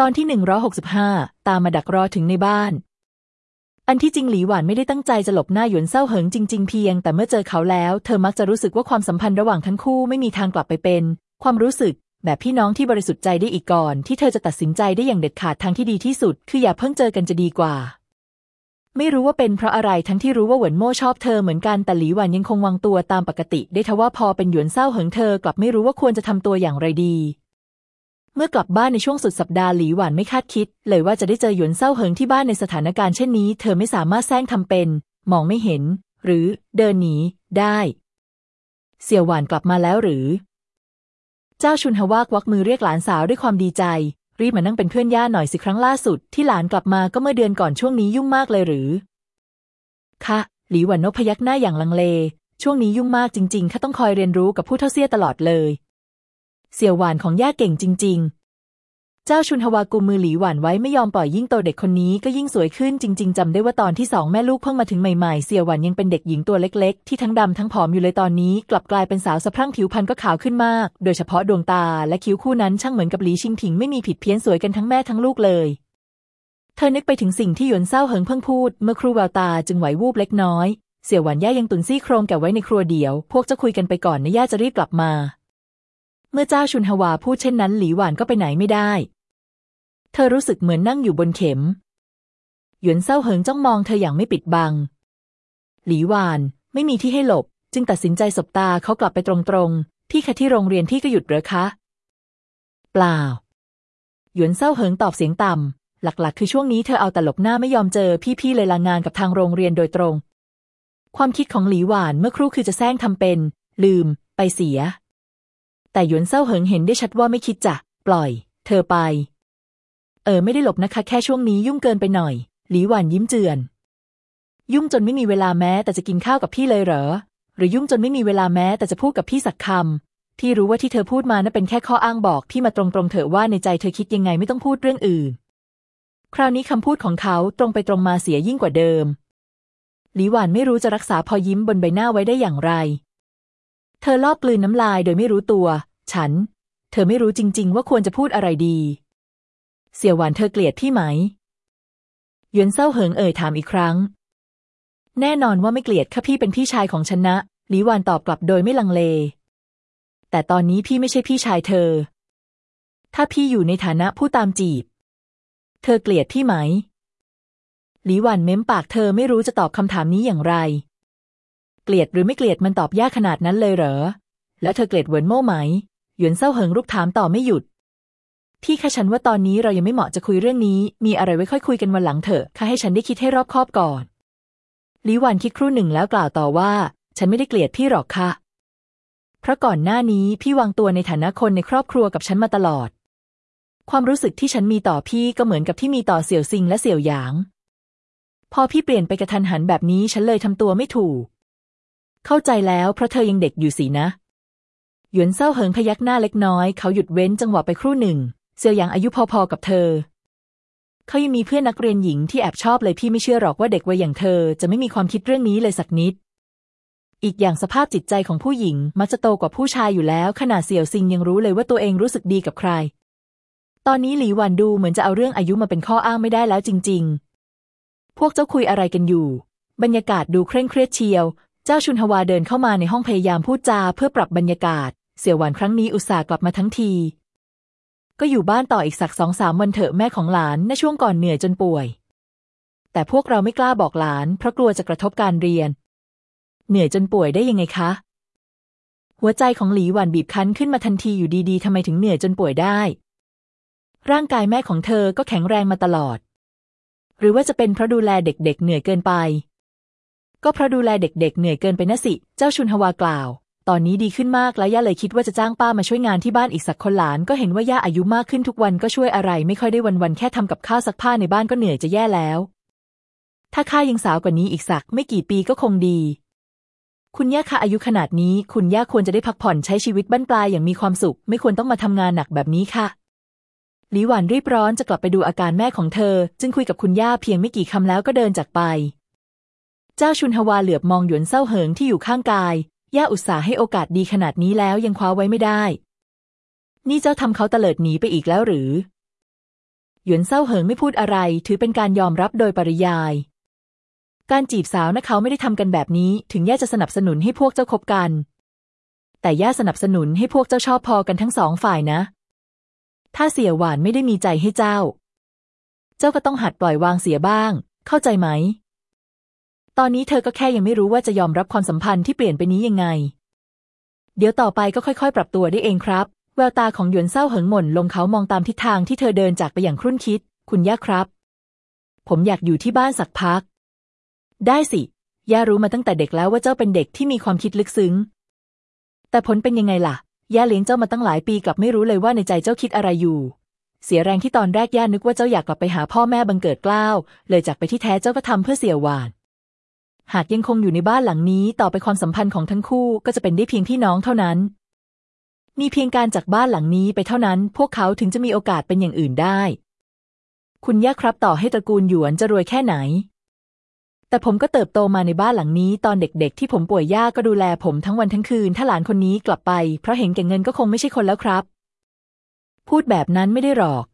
ตอนที่หนึ่งร้อหกสิบห้าตามมาดักรอถึงในบ้าน อันที่จริงหลีหวานไม่ได้ตั้งใจจะหลบหน้าหยวนเศร้าเหิงจริง ๆ เพียง แต่เมื่อเจอเขาแล้ว เธอมักจะรู้สึกว่าความสัมพันธ์ระหว่างทั้งคู่ไม่มีทางกลับไปเป็น ความรู้สึกแบบพี่น้องที่บริสุทธิ์ใจได้อีกก่อน ที่เธอจะตัดสินใจได้อย่างเด็ดขาดทางที่ดีที่สุด คืออย่าเพิ่งเจอกันจะดีกว่า ไม่รู้ว่าเป็นเพราะอะไรทั้งที่รู้ว่าเหวินโม่ชอบเธอเหมือนกันแต่หลีหวานยังคงวางตัวตามปกติ ได้ทว่าพอเป็นหยวนเศร้าเหิงเธอกลับไม่รู้ว่าควรจะทำตัวอย่างไรดี เมื่อกลับบ้านในช่วงสุดสัปดาห์หลีหวานไม่คาดคิด เลยว่าจะได้เจอหยวนเศร้าเหิงที่บ้านในสถานการณ์เช่นนี้ เธอไม่สามารถแซงทำเป็น มองไม่เห็น หรือเดินหนีได้ เสี่ยวหวานกลับมาแล้วหรือ เจ้าชุนฮวากวักมือเรียกหลานสาวด้วยความดีใจ รีบมานั่งเป็นเพื่อนย่าหน่อยสิครั้งล่าสุด ที่หลานกลับมาก็เมื่อเดือนก่อนช่วงนี้ยุ่งมากเลยหรือค่ะหลีหวันนกพยักหน้าอย่างลังเล ช่วงนี้ยุ่งมากจริงๆข้าต้องคอยเรียนรู้กับผู้เท่าเสียตลอดเลย เสี่ยวหวานของย่าเก่งจริง ๆ เจ้าชุนฮวากุมมือหลีหวานไว้ไม่ยอมปล่อยยิ่งโตเด็กคนนี้ก็ยิ่งสวยขึ้นจริง ๆจำได้ว่าตอนที่สองแม่ลูกเพิ่งมาถึงใหม่ๆ เสี่ยวหวานยังเป็นเด็กหญิงตัวเล็กๆ ที่ทั้งดำทั้งผอมอยู่เลยตอนนี้ กลับกลายเป็นสาวสะพรั่งผิวพรรณก็ขาวขึ้นมาก โดยเฉพาะดวงตาและคิ้วคู่นั้นช่างเหมือนกับหลีชิงผิงไม่มีผิดเพี้ยนสวยกันทั้งแม่ทั้งลูกเลยเธอนึกไปถึงสิ่งที่หยวนเศร้าเหิงเพิ่งพูด เมื่อครูแววตาจึงไหววูบเล็กน้อย เสี่ยวหวานย่ายังตุนซี่โครงแกะไว้ในครัวเดียว พวกจะคุยกันไปก่อนนะย่าจะรีบกลับมา มื่อเจ้าชุนฮวาพูดเช่นนั้นหลีหวานก็ไปไหนไม่ได้ เธอรู้สึกเหมือนนั่งอยู่บนเข็ม หยวนเศร้าเหิงจ้องมองเธออย่างไม่ปิดบัง หลีหวานไม่มีที่ให้หลบ จึงตัดสินใจสบตาเขากลับไปตรงๆพี่คะที่โรงเรียนพี่ก็หยุดเหรอคะ เปล่า หยวนเศร้าเหิงตอบเสียงต่ำ หลักๆ คือช่วงนี้เธอเอาแต่หลบหน้าไม่ยอมเจอพี่ๆเลยลางานกับทางโรงเรียนโดยตรง ความคิดของหลีหวานเมื่อครู่คือจะแซงทำเป็น ลืม ไปเสีย แต่หยวนเศร้าเหิงเห็นได้ชัดว่าไม่คิดจะ ปล่อย เธอไป เออไม่ได้หลบนะคะ แค่ช่วงนี้ยุ่งเกินไปหน่อย หลีหวานยิ้มเจือน ยุ่งจนไม่มีเวลาแม้ แต่จะกินข้าวกับพี่เลยเหรอ หรือยุ่งจนไม่มีเวลาแม้ แต่จะพูดกับพี่สักคำที่รู้ว่าที่เธอพูดมานั้นเป็นแค่ข้ออ้างบอกพี่มาตรงๆเถอะว่าในใจเธอคิดยังไงไม่ต้องพูดเรื่องอื่น คราวนี้คำพูดของเขาตรงไปตรงมาเสียยิ่งกว่าเดิมหลีหวานไม่รู้จะรักษาพอยิ้มบนใบหน้าไว้ได้อย่างไร เธอลอบกลืนน้ำลายโดยไม่รู้ตัว ฉัน เธอไม่รู้จริง ๆ ว่าควรจะพูดอะไรดี เสี่ยวหวานเธอเกลียดพี่ไหมหยวนเศร้าเหิงเอ่ยถามอีกครั้ง แน่นอนว่าไม่เกลียดค่ะพี่เป็นพี่ชายของฉันนะหลีหวานตอบกลับโดยไม่ลังเล แต่ตอนนี้พี่ไม่ใช่พี่ชายเธอ ถ้าพี่อยู่ในฐานะผู้ตามจีบ เธอเกลียดพี่ไหม หลีหวันเม้มปากเธอไม่รู้จะตอบคำถามนี้อย่างไร เกลียดหรือไม่เกลียดมันตอบยากขนาดนั้นเลยเหรอ แล้วเธอเกลียดเหวินโม่ไหม หยวนเศร้าเหิงรุกถามต่อไม่หยุด พี่คะฉันว่าตอนนี้เรายังไม่เหมาะจะคุยเรื่องนี้ มีอะไรไว้ค่อยคุยกันวันหลังเถอะค่ะให้ฉันได้คิดให้รอบคอบก่อนลีหวันคิดครู่หนึ่งแล้วกล่าวต่อว่า ฉันไม่ได้เกลียดพี่หรอกค่ะ เพราะก่อนหน้านี้พี่วางตัวในฐานะคนในครอบครัวกับฉันมาตลอด ความรู้สึกที่ฉันมีต่อพี่ก็เหมือนกับที่มีต่อเสี่ยวซิงและเสี่ยวหยาง พอพี่เปลี่ยนไปกระทันหันแบบนี้ฉันเลยทำตัวไม่ถูก เข้าใจแล้วเพราะเธอยังเด็กอยู่สินะ หยวนเศร้าเหิงพยักหน้าเล็กน้อย เขาหยุดเว้นจังหวะไปครู่หนึ่งเสียวหยางอายุพอๆกับเธอ เขายังมีเพื่อนนักเรียนหญิงที่แอบชอบเลยพี่ไม่เชื่อหรอกว่าเด็กวัยอย่างเธอ จะไม่มีความคิดเรื่องนี้เลยสักนิด อีกอย่างสภาพจิตใจของผู้หญิงมักจะโตกว่าผู้ชายอยู่แล้ว ขนาดเสี่ยวซิงยังรู้เลยว่าตัวเองรู้สึกดีกับใคร ตอนนี้หลีหวันดูเหมือนจะเอาเรื่องอายุมาเป็นข้ออ้างไม่ได้แล้วจริง ๆ พวกเจ้าคุยอะไรกันอยู่ บรรยากาศดูเคร่งเครียดเชียว เจ้าชุนฮวาเดินเข้ามาในห้องพยายามพูดจาเพื่อปรับบรรยากาศ เสี่ยวหวานครั้งนี้อุตส่าห์กลับมาทั้งที ก็อยู่บ้านต่ออีกสักสองสามวันเถอะแม่ของหลานในช่วงก่อนเหนื่อยจนป่วย แต่พวกเราไม่กล้าบอกหลาน เพราะกลัวจะกระทบการเรียน เหนื่อยจนป่วยได้ยังไงคะ หัวใจของหลีหวันบีบคั้นขึ้นมาทันทีอยู่ดีๆทำไมถึงเหนื่อยจนป่วยได้ ร่างกายแม่ของเธอก็แข็งแรงมาตลอด หรือว่าจะเป็นเพราะดูแลเด็กๆ เหนื่อยเกินไป ก็เพราะดูแลเด็กๆ เหนื่อยเกินไปนะสิ เจ้าชุนฮวากล่าว ตอนนี้ดีขึ้นมากแล้วย่าเลยคิดว่าจะจ้างป้ามาช่วยงานที่บ้านอีกสักคนหลานก็เห็นว่าย่าอายุมากขึ้นทุกวันก็ช่วยอะไร ไม่ค่อยได้วันๆแค่ทำกับข้าวซักผ้าในบ้านก็เหนื่อยจะแย่แล้ว ถ้าข้ายังสาวกว่านี้อีกสัก ไม่กี่ปีก็คงดี คุณย่าคะอายุขนาดนี้ คุณย่าควรจะได้พักผ่อนใช้ชีวิตบ้านปลายอย่างมีความสุข ไม่ควรต้องมาทำงานหนักแบบนี้ค่ะหลีหวานรีบร้อนจะกลับไปดูอาการแม่ของเธอ จึงคุยกับคุณย่าเพียงไม่กี่คำแล้วก็เดินจากไป เจ้าชุนฮวาเหลือบมองหยวนเศร้าเหิงที่อยู่ข้างกาย ย่าอุตส่าห์ให้โอกาสดีขนาดนี้แล้วยังคว้าไว้ไม่ได้ นี่เจ้าทำเขาเตลิดหนีไปอีกแล้วหรือ หยวนเศร้าเหิงไม่พูดอะไร ถือเป็นการยอมรับโดยปริยาย การจีบสาวนะเขาไม่ได้ทำกันแบบนี้ ถึงย่าจะสนับสนุนให้พวกเจ้าคบกัน แต่ย่าสนับสนุนให้พวกเจ้าชอบพอกันทั้งสองฝ่ายนะ ถ้าเสียหวานไม่ได้มีใจให้เจ้า เจ้าก็ต้องหัดปล่อยวางเสียบ้าง เข้าใจไหม ตอนนี้เธอก็แค่ยังไม่รู้ว่าจะยอมรับความสัมพันธ์ที่เปลี่ยนไปนี้ยังไง เดี๋ยวต่อไปก็ค่อยๆ ปรับตัวได้เองครับ แววตาของหยวนเศร้าเหิงหม่นลงเขามองตามทิศทางที่เธอเดินจากไปอย่างครุ่นคิด คุณย่าครับ ผมอยากอยู่ที่บ้านสักพัก ได้สิ ย่ารู้มาตั้งแต่เด็กแล้วว่าเจ้าเป็นเด็กที่มีความคิดลึกซึ้ง แต่ผลเป็นยังไงล่ะ ย่าเลี้ยงเจ้ามาตั้งหลายปีกลับไม่รู้เลยว่าในใจเจ้าคิดอะไรอยู่เสียแรงที่ตอนแรกย่านึกว่าเจ้าอยากกลับไปหาพ่อแม่บังเกิดกล้าว เลยจากไปที่แท้เจ้าก็ทำเพื่อเสียหวาน หากยังคงอยู่ในบ้านหลังนี้ต่อไปความสัมพันธ์ของทั้งคู่ก็จะเป็นได้เพียงพี่น้องเท่านั้น มีเพียงการจากบ้านหลังนี้ไปเท่านั้น พวกเขาถึงจะมีโอกาสเป็นอย่างอื่นได้ คุณย่าครับต่อให้ตระกูลหยวนจะรวยแค่ไหน แต่ผมก็เติบโตมาในบ้านหลังนี้ ตอนเด็กๆ ที่ผมป่วยย่าก็ดูแลผมทั้งวันทั้งคืน ถ้าหลานคนนี้กลับไป เพราะเห็นแก่เงินก็คงไม่ใช่คนแล้วครับ พูดแบบนั้นไม่ได้หรอก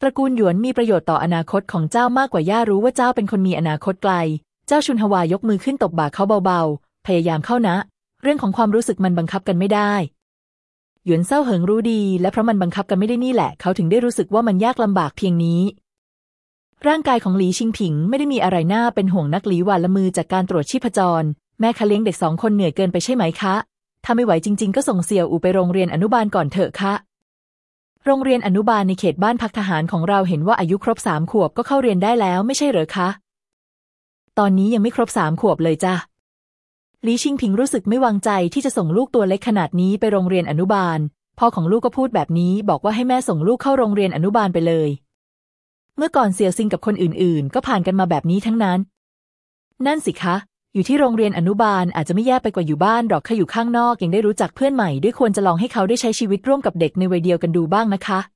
ตระกูลหยวนมีประโยชน์ต่ออนาคตของเจ้ามากกว่าย่ารู้ว่าเจ้าเป็นคนมีอนาคตไกล เจ้าชุนฮวายกมือขึ้นตบบ่าเขาเบาๆ พยายามเข้านะ เรื่องของความรู้สึกมันบังคับกันไม่ได้ หยวนเศร้าเหิงรู้ดี และเพราะมันบังคับกันไม่ได้นี่แหละ เขาถึงได้รู้สึกว่ามันยากลำบากเพียงนี้ ร่างกายของหลีชิงผิงไม่ได้มีอะไรน่าเป็นห่วงนักหลีหวานละมือจากการตรวจชีพจร แม่คะเลี้ยงเด็กสองคนเหนื่อยเกินไปใช่ไหมคะ ถ้าไม่ไหวจริง ๆ ก็ส่งเสี่ยวอูไปโรงเรียนอนุบาลก่อนเถอะคะโรงเรียนอนุบาลในเขตบ้านพักทหารของเราเห็นว่าอายุครบสามขวบก็เข้าเรียนได้แล้วไม่ใช่เหรอคะ ตอนนี้ยังไม่ครบสามขวบเลยจ้ะหลีชิงผิงรู้สึกไม่วางใจที่จะส่งลูกตัวเล็กขนาดนี้ไปโรงเรียนอนุบาล พ่อของลูกก็พูดแบบนี้บอกว่าให้แม่ส่งลูกเข้าโรงเรียนอนุบาลไปเลย เมื่อก่อนเสี่ยวซิงกับคนอื่นๆ ก็ผ่านกันมาแบบนี้ทั้งนั้น นั่นสิคะ อยู่ที่โรงเรียนอนุบาลอาจจะไม่แย่ไปกว่าอยู่บ้านหรอกค่อยู่ข้างนอกยังได้รู้จักเพื่อนใหม่ด้วยควรจะลองให้เขาได้ใช้ชีวิตร่วมกับเด็กในวัยเดียวกันดูบ้างนะคะ